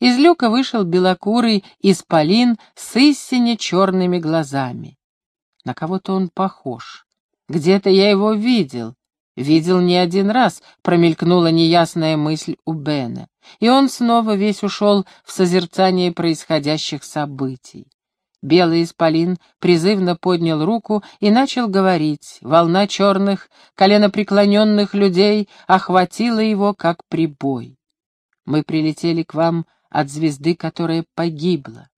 Из люка вышел белокурый исполин с истине черными глазами. На кого-то он похож. Где-то я его видел. Видел не один раз, промелькнула неясная мысль у Бена. И он снова весь ушел в созерцание происходящих событий. Белый исполин призывно поднял руку и начал говорить. Волна черных, коленопреклоненных людей охватила его, как прибой. Мы прилетели к вам от звезды, которая погибла.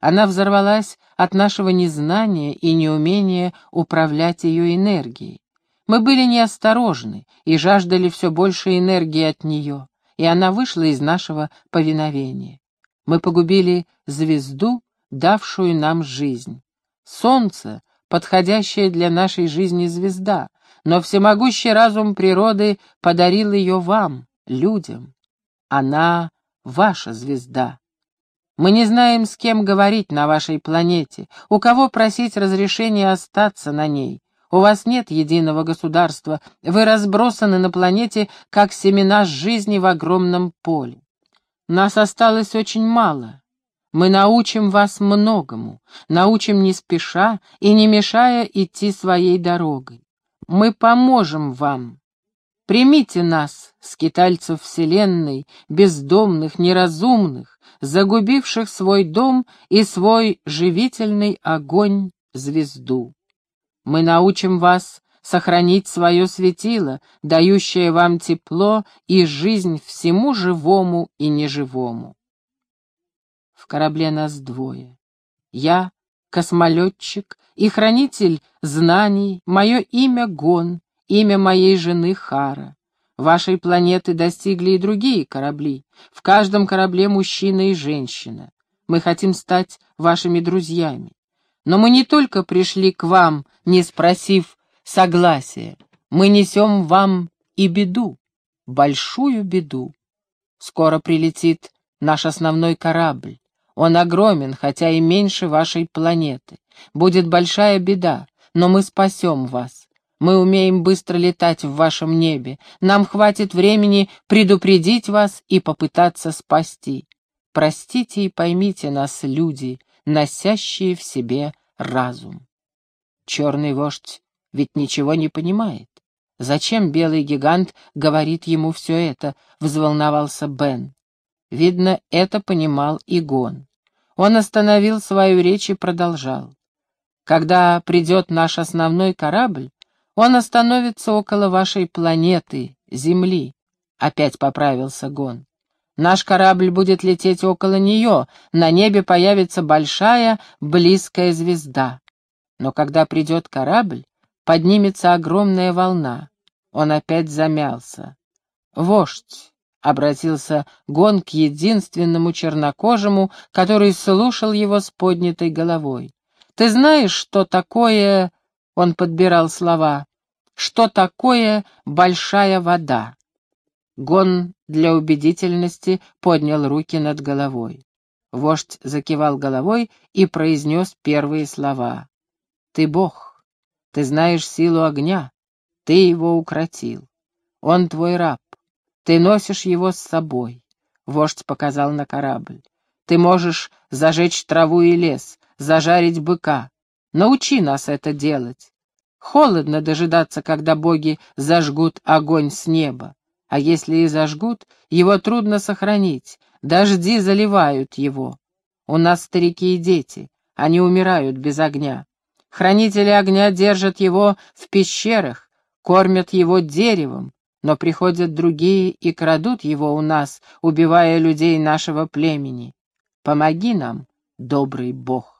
Она взорвалась от нашего незнания и неумения управлять ее энергией. Мы были неосторожны и жаждали все больше энергии от нее, и она вышла из нашего повиновения. Мы погубили звезду, давшую нам жизнь. Солнце — подходящая для нашей жизни звезда, но всемогущий разум природы подарил ее вам, людям. Она — ваша звезда. Мы не знаем, с кем говорить на вашей планете, у кого просить разрешения остаться на ней. У вас нет единого государства, вы разбросаны на планете, как семена жизни в огромном поле. Нас осталось очень мало. Мы научим вас многому, научим не спеша и не мешая идти своей дорогой. Мы поможем вам, Примите нас, скитальцев вселенной, бездомных, неразумных, загубивших свой дом и свой живительный огонь звезду. Мы научим вас сохранить свое светило, дающее вам тепло и жизнь всему живому и неживому. В корабле нас двое. Я — космолетчик и хранитель знаний, мое имя Гон, имя моей жены Хара. Вашей планеты достигли и другие корабли. В каждом корабле мужчина и женщина. Мы хотим стать вашими друзьями. Но мы не только пришли к вам, не спросив согласия. Мы несем вам и беду, большую беду. Скоро прилетит наш основной корабль. Он огромен, хотя и меньше вашей планеты. Будет большая беда, но мы спасем вас. Мы умеем быстро летать в вашем небе. Нам хватит времени предупредить вас и попытаться спасти. Простите и поймите нас, люди, носящие в себе разум. Черный вождь ведь ничего не понимает. Зачем белый гигант говорит ему все это, взволновался Бен. Видно, это понимал и Гон. Он остановил свою речь и продолжал. Когда придет наш основной корабль, он остановится около вашей планеты, Земли. Опять поправился Гон. Наш корабль будет лететь около нее, на небе появится большая, близкая звезда. Но когда придет корабль, поднимется огромная волна. Он опять замялся. «Вождь», — обратился Гон к единственному чернокожему, который слушал его с поднятой головой. «Ты знаешь, что такое он подбирал слова. Что такое большая вода? Гон для убедительности поднял руки над головой. Вождь закивал головой и произнес первые слова. «Ты Бог, ты знаешь силу огня, ты его укротил. Он твой раб, ты носишь его с собой». Вождь показал на корабль. «Ты можешь зажечь траву и лес, зажарить быка, Научи нас это делать. Холодно дожидаться, когда боги зажгут огонь с неба. А если и зажгут, его трудно сохранить. Дожди заливают его. У нас старики и дети. Они умирают без огня. Хранители огня держат его в пещерах, кормят его деревом, но приходят другие и крадут его у нас, убивая людей нашего племени. Помоги нам, добрый бог.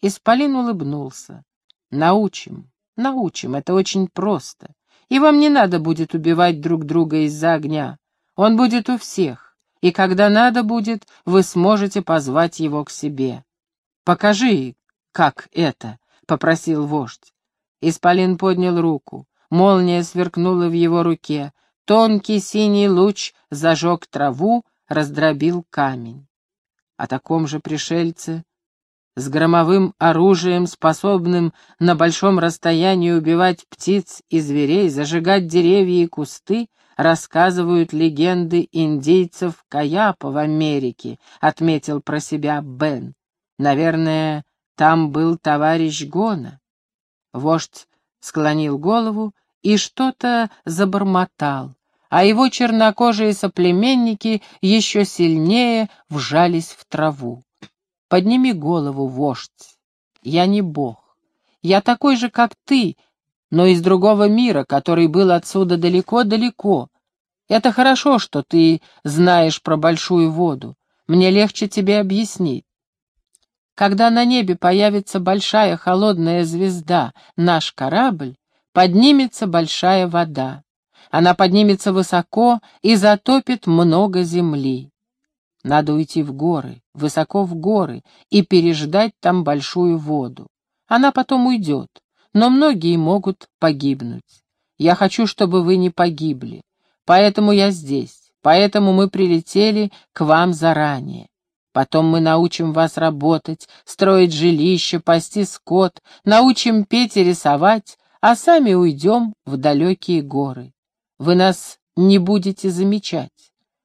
Исполин улыбнулся. «Научим, научим, это очень просто. И вам не надо будет убивать друг друга из-за огня. Он будет у всех, и когда надо будет, вы сможете позвать его к себе. Покажи, как это», — попросил вождь. Исполин поднял руку. Молния сверкнула в его руке. Тонкий синий луч зажег траву, раздробил камень. О таком же пришельце с громовым оружием, способным на большом расстоянии убивать птиц и зверей, зажигать деревья и кусты, рассказывают легенды индейцев Каяпа в Америке, отметил про себя Бен. Наверное, там был товарищ Гона. Вождь склонил голову и что-то забормотал, а его чернокожие соплеменники еще сильнее вжались в траву. Подними голову, вождь. Я не бог. Я такой же, как ты, но из другого мира, который был отсюда далеко-далеко. Это хорошо, что ты знаешь про большую воду. Мне легче тебе объяснить. Когда на небе появится большая холодная звезда, наш корабль, поднимется большая вода. Она поднимется высоко и затопит много земли. Надо уйти в горы, высоко в горы, и переждать там большую воду. Она потом уйдет, но многие могут погибнуть. Я хочу, чтобы вы не погибли. Поэтому я здесь, поэтому мы прилетели к вам заранее. Потом мы научим вас работать, строить жилище, пасти скот, научим петь и рисовать, а сами уйдем в далекие горы. Вы нас не будете замечать.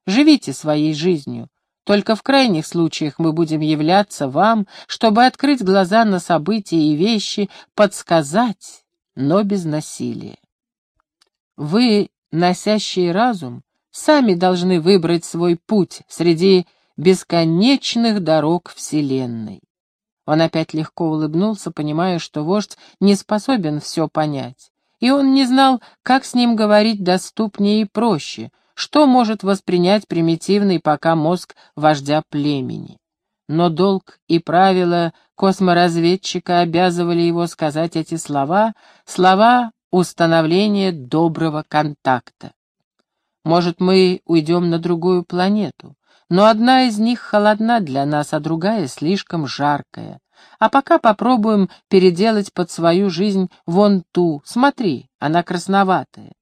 Живите своей жизнью, только в крайних случаях мы будем являться вам, чтобы открыть глаза на события и вещи, подсказать, но без насилия. Вы, носящие разум, сами должны выбрать свой путь среди бесконечных дорог Вселенной. Он опять легко улыбнулся, понимая, что вождь не способен все понять, и он не знал, как с ним говорить доступнее и проще — что может воспринять примитивный пока мозг вождя племени? Но долг и правила косморазведчика обязывали его сказать эти слова, слова установления доброго контакта. Может, мы уйдем на другую планету, но одна из них холодна для нас, а другая слишком жаркая. А пока попробуем переделать под свою жизнь вон ту, смотри, она красноватая.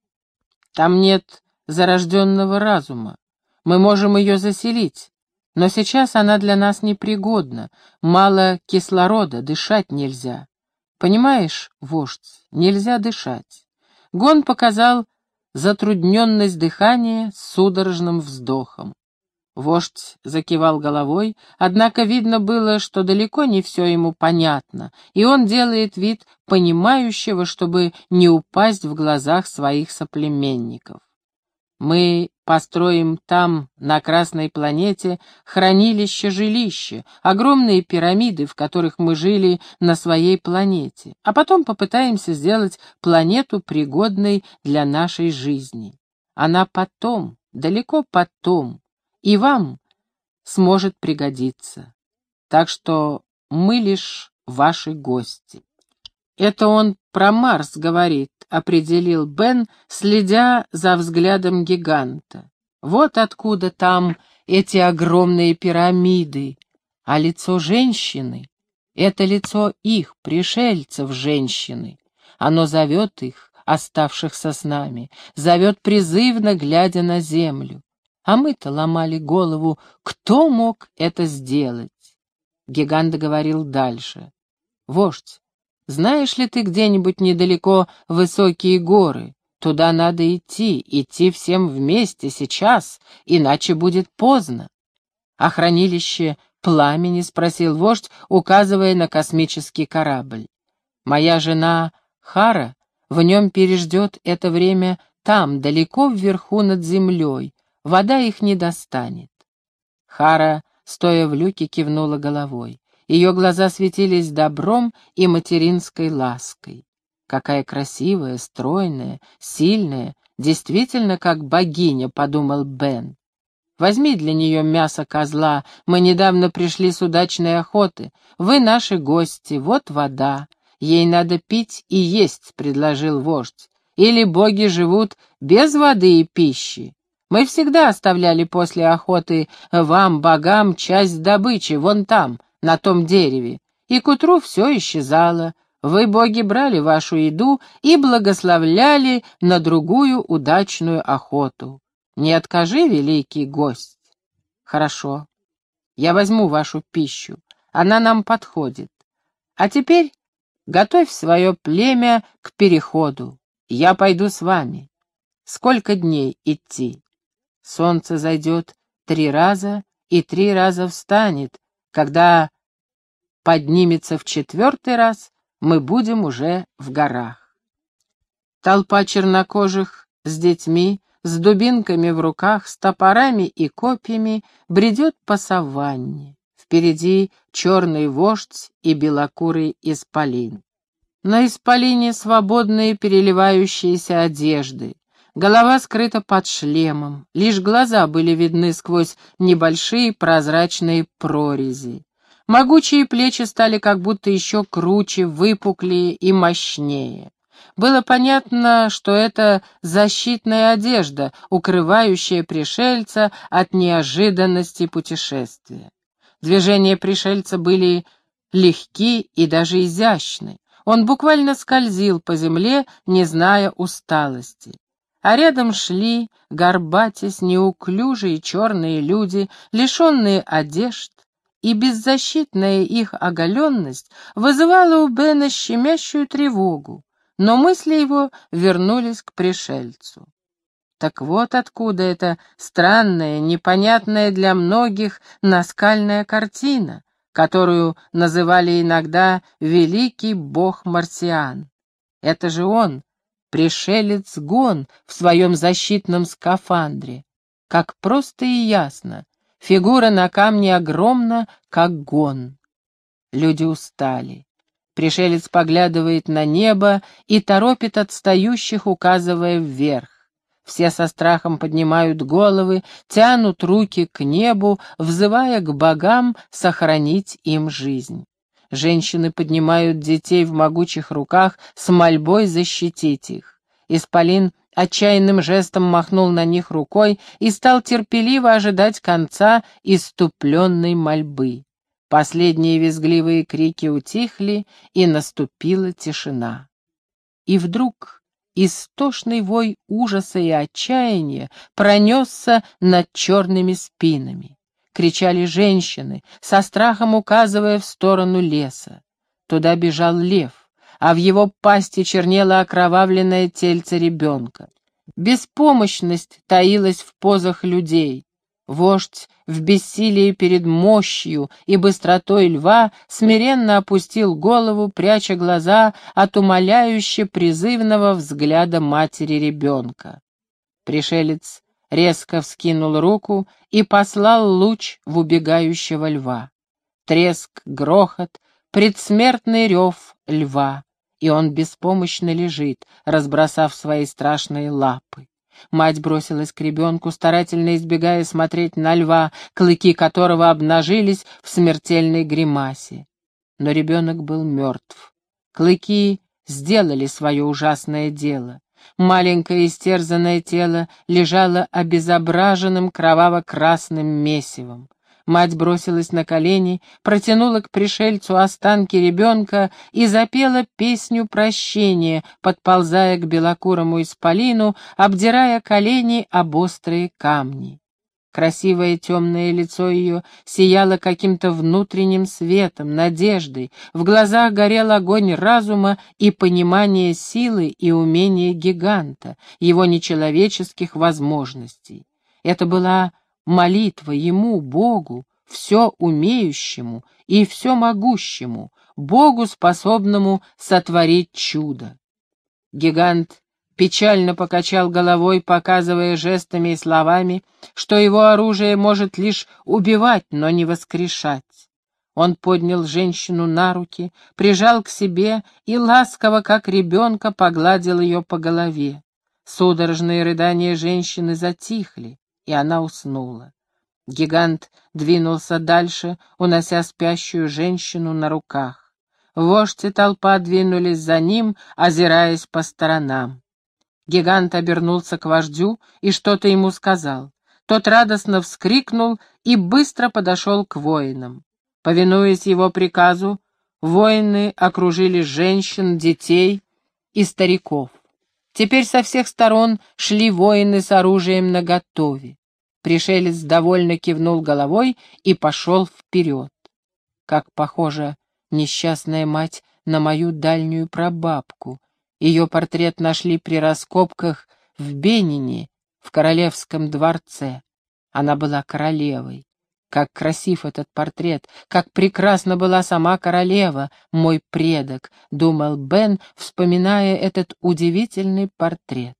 Там нет зарожденного разума. Мы можем ее заселить, но сейчас она для нас непригодна, мало кислорода, дышать нельзя. Понимаешь, вождь, нельзя дышать. Гон показал затрудненность дыхания с судорожным вздохом. Вождь закивал головой, однако видно было, что далеко не все ему понятно, и он делает вид понимающего, чтобы не упасть в глазах своих соплеменников. Мы построим там, на Красной планете, хранилище-жилище, огромные пирамиды, в которых мы жили на своей планете, а потом попытаемся сделать планету пригодной для нашей жизни. Она потом, далеко потом, и вам сможет пригодиться. Так что мы лишь ваши гости. Это он про Марс говорит, определил Бен, следя за взглядом гиганта. Вот откуда там эти огромные пирамиды, а лицо женщины — это лицо их, пришельцев женщины. Оно зовет их, оставшихся с нами, зовет призывно, глядя на землю. А мы-то ломали голову, кто мог это сделать? Гигант говорил дальше. Вождь, знаешь ли ты где-нибудь недалеко высокие горы? Туда надо идти, идти всем вместе сейчас, иначе будет поздно. А хранилище пламени спросил вождь, указывая на космический корабль. Моя жена Хара в нем переждет это время там, далеко вверху над землей, вода их не достанет. Хара, стоя в люке, кивнула головой. Ее глаза светились добром и материнской лаской. Какая красивая, стройная, сильная, действительно как богиня, подумал Бен. Возьми для нее мясо козла, мы недавно пришли с удачной охоты. Вы наши гости, вот вода. Ей надо пить и есть, предложил вождь. Или боги живут без воды и пищи. Мы всегда оставляли после охоты вам, богам, часть добычи, вон там, на том дереве, и к утру все исчезало. Вы, боги, брали вашу еду и благословляли на другую удачную охоту. Не откажи, великий гость. Хорошо, я возьму вашу пищу, она нам подходит. А теперь готовь свое племя к переходу, я пойду с вами. Сколько дней идти? Солнце зайдет три раза и три раза встанет. Когда поднимется в четвертый раз, мы будем уже в горах. Толпа чернокожих с детьми, с дубинками в руках, с топорами и копьями бредет по саванне. Впереди черный вождь и белокурый исполин. На исполине свободные переливающиеся одежды. Голова скрыта под шлемом, лишь глаза были видны сквозь небольшие прозрачные прорези. Могучие плечи стали как будто еще круче, выпуклее и мощнее. Было понятно, что это защитная одежда, укрывающая пришельца от неожиданности путешествия. Движения пришельца были легки и даже изящны. Он буквально скользил по земле, не зная усталости. А рядом шли, горбатясь, неуклюжие черные люди, лишенные одежд, и беззащитная их оголенность вызывала у Бена щемящую тревогу, но мысли его вернулись к пришельцу. Так вот откуда эта странная, непонятная для многих наскальная картина, которую называли иногда «Великий бог Марсиан». Это же он, пришелец Гон в своем защитном скафандре. Как просто и ясно, фигура на камне огромна, как Гон. Люди устали. Пришелец поглядывает на небо и торопит отстающих, указывая вверх. Все со страхом поднимают головы, тянут руки к небу, взывая к богам сохранить им жизнь. Женщины поднимают детей в могучих руках с мольбой защитить их. Исполин отчаянным жестом махнул на них рукой и стал терпеливо ожидать конца иступленной мольбы. Последние визгливые крики утихли, и наступила тишина. И вдруг истошный вой ужаса и отчаяния пронесся над черными спинами. Кричали женщины, со страхом указывая в сторону леса. Туда бежал лев, а в его пасти чернело окровавленное тельце ребенка. Беспомощность таилась в позах людей. Вождь в бессилии перед мощью и быстротой льва смиренно опустил голову, пряча глаза от умоляюще призывного взгляда матери ребенка. Пришелец резко вскинул руку и послал луч в убегающего льва. Треск, грохот, предсмертный рев льва, и он беспомощно лежит, разбросав свои страшные лапы. Мать бросилась к ребенку, старательно избегая смотреть на льва, клыки которого обнажились в смертельной гримасе. Но ребенок был мертв. Клыки сделали свое ужасное дело. Маленькое истерзанное тело лежало обезображенным кроваво-красным месивом. Мать бросилась на колени, протянула к пришельцу останки ребенка и запела песню прощения, подползая к белокурому исполину, обдирая колени об острые камни. Красивое темное лицо ее сияло каким-то внутренним светом, надеждой, в глазах горел огонь разума и понимания силы и умения гиганта, его нечеловеческих возможностей. Это была молитва ему, Богу, все умеющему и все могущему, Богу, способному сотворить чудо. Гигант печально покачал головой, показывая жестами и словами, что его оружие может лишь убивать, но не воскрешать. Он поднял женщину на руки, прижал к себе и ласково, как ребенка, погладил ее по голове. Судорожные рыдания женщины затихли и она уснула. Гигант двинулся дальше, унося спящую женщину на руках. Вождь и толпа двинулись за ним, озираясь по сторонам. Гигант обернулся к вождю и что-то ему сказал. Тот радостно вскрикнул и быстро подошел к воинам. Повинуясь его приказу, воины окружили женщин, детей и стариков. Теперь со всех сторон шли воины с оружием наготове. Пришелец довольно кивнул головой и пошел вперед. Как похожа несчастная мать на мою дальнюю прабабку. Ее портрет нашли при раскопках в Бенине, в королевском дворце. Она была королевой. Как красив этот портрет, как прекрасна была сама королева, мой предок, думал Бен, вспоминая этот удивительный портрет.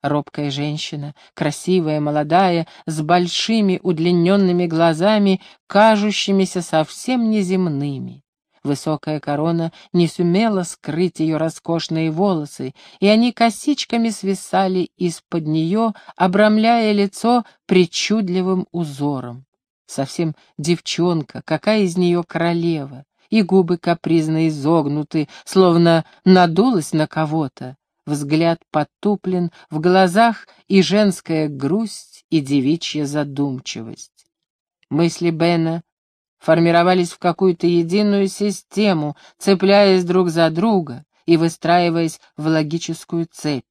Робкая женщина, красивая, молодая, с большими удлиненными глазами, кажущимися совсем неземными. Высокая корона не сумела скрыть ее роскошные волосы, и они косичками свисали из-под нее, обрамляя лицо причудливым узором. Совсем девчонка, какая из нее королева, и губы капризно изогнуты, словно надулась на кого-то. Взгляд потуплен, в глазах и женская грусть, и девичья задумчивость. Мысли Бена формировались в какую-то единую систему, цепляясь друг за друга и выстраиваясь в логическую цепь.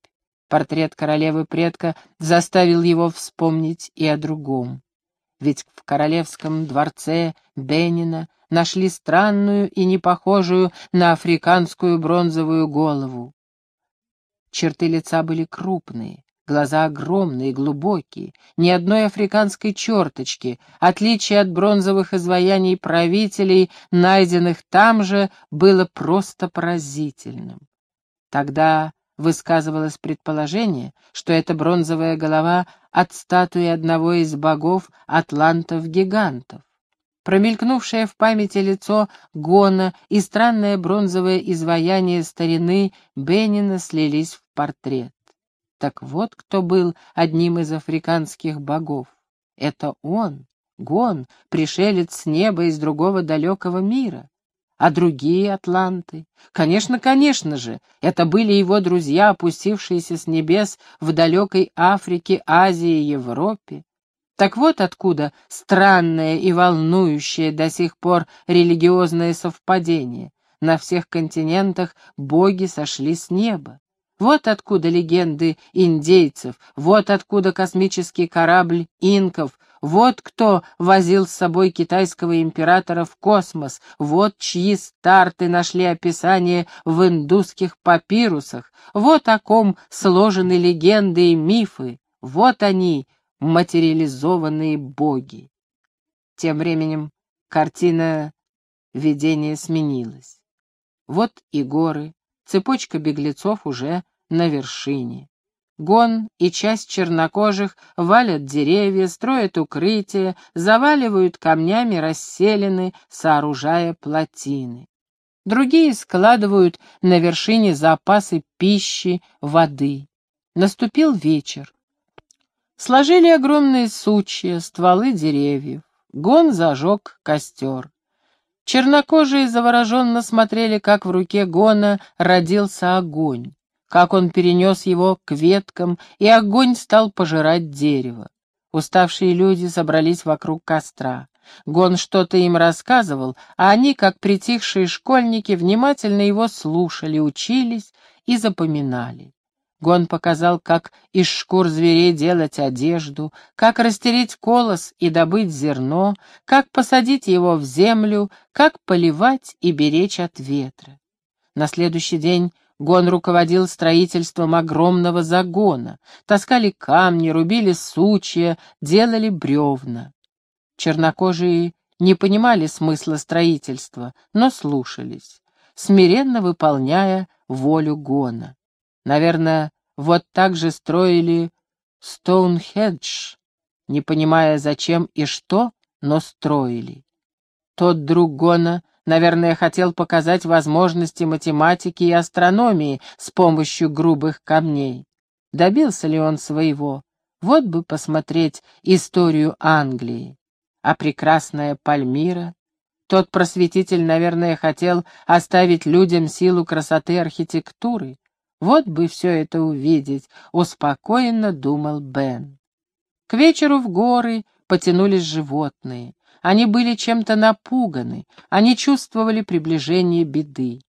Портрет королевы предка заставил его вспомнить и о другом ведь в королевском дворце Бенина нашли странную и непохожую на африканскую бронзовую голову. Черты лица были крупные, глаза огромные, глубокие, ни одной африканской черточки, отличие от бронзовых изваяний правителей, найденных там же, было просто поразительным. Тогда высказывалось предположение, что эта бронзовая голова от статуи одного из богов атлантов-гигантов. Промелькнувшее в памяти лицо Гона и странное бронзовое изваяние старины Бенина слились в портрет. Так вот кто был одним из африканских богов. Это он, Гон, пришелец с неба из другого далекого мира. А другие атланты? Конечно, конечно же, это были его друзья, опустившиеся с небес в далекой Африке, Азии, Европе. Так вот откуда странное и волнующее до сих пор религиозное совпадение. На всех континентах боги сошли с неба. Вот откуда легенды индейцев, вот откуда космический корабль инков, вот кто возил с собой китайского императора в космос, вот чьи старты нашли описание в индусских папирусах, вот о ком сложены легенды и мифы, вот они, материализованные боги. Тем временем картина видения сменилась. Вот и горы, цепочка беглецов уже на вершине. Гон и часть чернокожих валят деревья, строят укрытия, заваливают камнями расселены, сооружая плотины. Другие складывают на вершине запасы пищи, воды. Наступил вечер. Сложили огромные сучья, стволы деревьев. Гон зажег костер. Чернокожие завороженно смотрели, как в руке Гона родился огонь как он перенес его к веткам, и огонь стал пожирать дерево. Уставшие люди собрались вокруг костра. Гон что-то им рассказывал, а они, как притихшие школьники, внимательно его слушали, учились и запоминали. Гон показал, как из шкур зверей делать одежду, как растереть колос и добыть зерно, как посадить его в землю, как поливать и беречь от ветра. На следующий день Гон руководил строительством огромного загона. Таскали камни, рубили сучья, делали бревна. Чернокожие не понимали смысла строительства, но слушались, смиренно выполняя волю Гона. Наверное, вот так же строили Стоунхедж, не понимая зачем и что, но строили. Тот друг Гона Наверное, хотел показать возможности математики и астрономии с помощью грубых камней. Добился ли он своего? Вот бы посмотреть историю Англии. А прекрасная Пальмира? Тот просветитель, наверное, хотел оставить людям силу красоты архитектуры. Вот бы все это увидеть, успокоенно думал Бен. К вечеру в горы потянулись животные. Они были чем-то напуганы, они чувствовали приближение беды.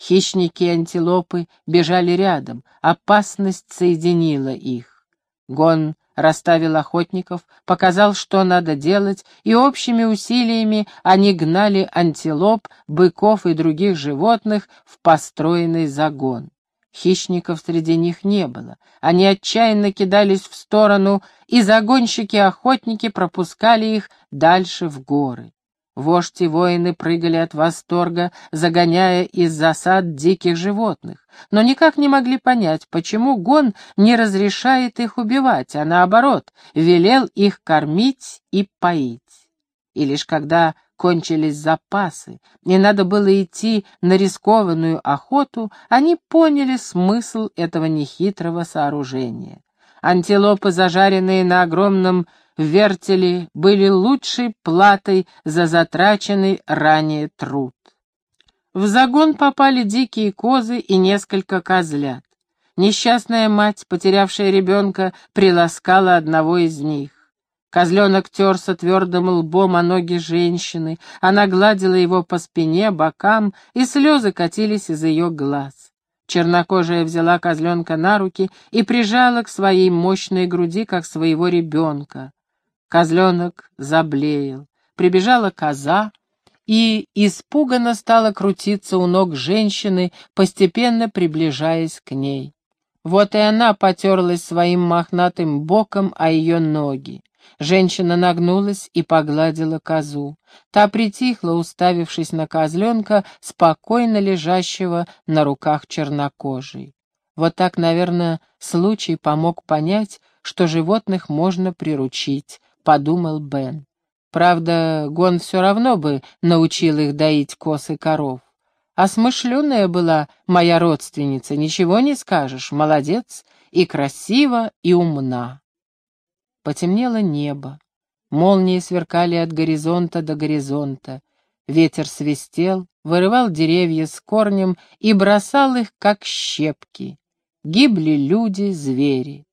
Хищники и антилопы бежали рядом, опасность соединила их. Гон расставил охотников, показал, что надо делать, и общими усилиями они гнали антилоп, быков и других животных в построенный загон. Хищников среди них не было. Они отчаянно кидались в сторону, и загонщики-охотники пропускали их дальше в горы. Вождь и воины прыгали от восторга, загоняя из засад диких животных, но никак не могли понять, почему гон не разрешает их убивать, а наоборот, велел их кормить и поить. И лишь когда кончились запасы, и надо было идти на рискованную охоту, они поняли смысл этого нехитрого сооружения. Антилопы, зажаренные на огромном вертели, были лучшей платой за затраченный ранее труд. В загон попали дикие козы и несколько козлят. Несчастная мать, потерявшая ребенка, приласкала одного из них. Козленок терся твердым лбом о ноги женщины, она гладила его по спине, бокам, и слезы катились из ее глаз. Чернокожая взяла козленка на руки и прижала к своей мощной груди, как своего ребенка. Козленок заблеял. Прибежала коза и испуганно стала крутиться у ног женщины, постепенно приближаясь к ней. Вот и она потерлась своим мохнатым боком о ее ноги. Женщина нагнулась и погладила козу. Та притихла, уставившись на козленка, спокойно лежащего на руках чернокожей. Вот так, наверное, случай помог понять, что животных можно приручить, подумал Бен. Правда, Гон все равно бы научил их доить коз и коров. А смышленая была моя родственница, ничего не скажешь, молодец, и красива, и умна. Потемнело небо. Молнии сверкали от горизонта до горизонта. Ветер свистел, вырывал деревья с корнем и бросал их, как щепки. Гибли люди, звери.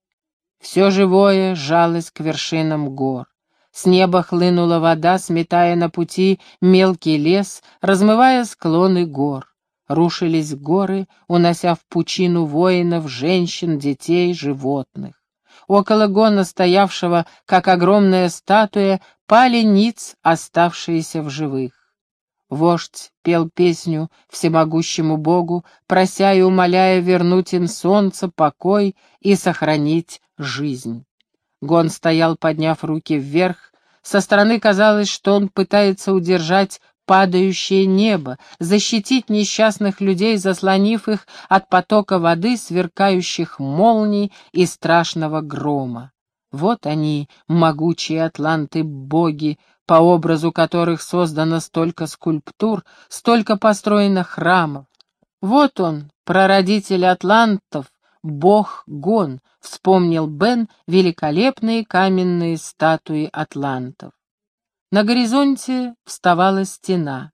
Все живое жалось к вершинам гор. С неба хлынула вода, сметая на пути мелкий лес, размывая склоны гор. Рушились горы, унося в пучину воинов, женщин, детей, животных. Около гона, стоявшего, как огромная статуя, пали ниц, оставшиеся в живых. Вождь пел песню всемогущему Богу, прося и умоляя вернуть им солнце, покой и сохранить жизнь. Гон стоял, подняв руки вверх. Со стороны казалось, что он пытается удержать падающее небо, защитить несчастных людей, заслонив их от потока воды, сверкающих молний и страшного грома. Вот они, могучие атланты-боги, по образу которых создано столько скульптур, столько построено храмов. Вот он, прародитель атлантов, бог Гон, вспомнил Бен великолепные каменные статуи атлантов. На горизонте вставала стена.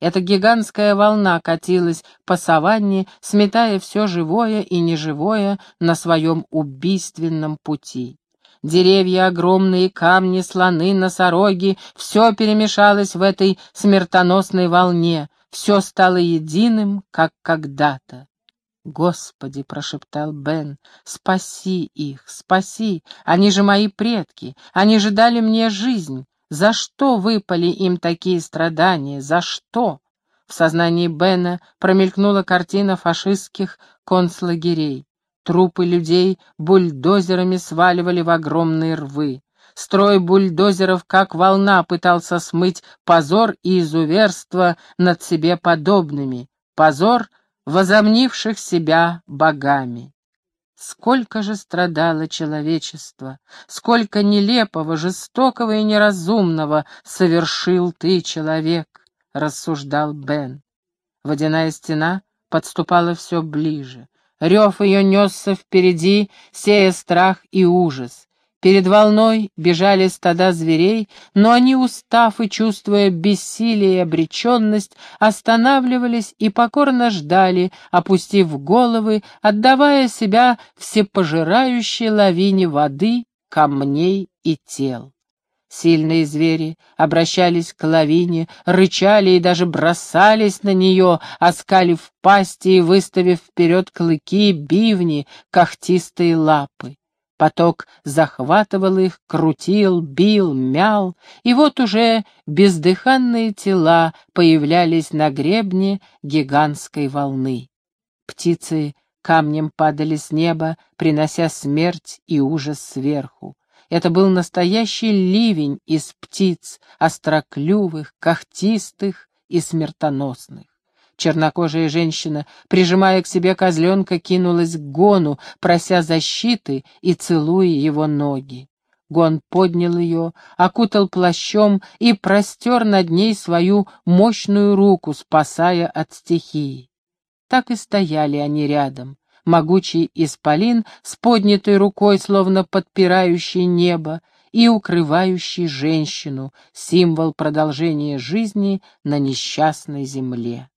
Эта гигантская волна катилась по саванне, сметая все живое и неживое на своем убийственном пути. Деревья, огромные камни, слоны, носороги — все перемешалось в этой смертоносной волне, все стало единым, как когда-то. «Господи!» — прошептал Бен, — «спаси их, спаси! Они же мои предки, они же дали мне жизнь, за что выпали им такие страдания? За что? В сознании Бена промелькнула картина фашистских концлагерей. Трупы людей бульдозерами сваливали в огромные рвы. Строй бульдозеров, как волна, пытался смыть позор и изуверство над себе подобными, позор возомнивших себя богами. Сколько же страдало человечество, сколько нелепого, жестокого и неразумного совершил ты, человек, — рассуждал Бен. Водяная стена подступала все ближе. Рев ее несся впереди, сея страх и ужас. Перед волной бежали стада зверей, но они, устав и чувствуя бессилие и обреченность, останавливались и покорно ждали, опустив головы, отдавая себя всепожирающей лавине воды, камней и тел. Сильные звери обращались к лавине, рычали и даже бросались на нее, оскалив пасти и выставив вперед клыки, бивни, когтистые лапы. Поток захватывал их, крутил, бил, мял, и вот уже бездыханные тела появлялись на гребне гигантской волны. Птицы камнем падали с неба, принося смерть и ужас сверху. Это был настоящий ливень из птиц, остроклювых, когтистых и смертоносных. Чернокожая женщина, прижимая к себе козленка, кинулась к Гону, прося защиты и целуя его ноги. Гон поднял ее, окутал плащом и простер над ней свою мощную руку, спасая от стихии. Так и стояли они рядом, могучий исполин с поднятой рукой, словно подпирающий небо, и укрывающий женщину, символ продолжения жизни на несчастной земле.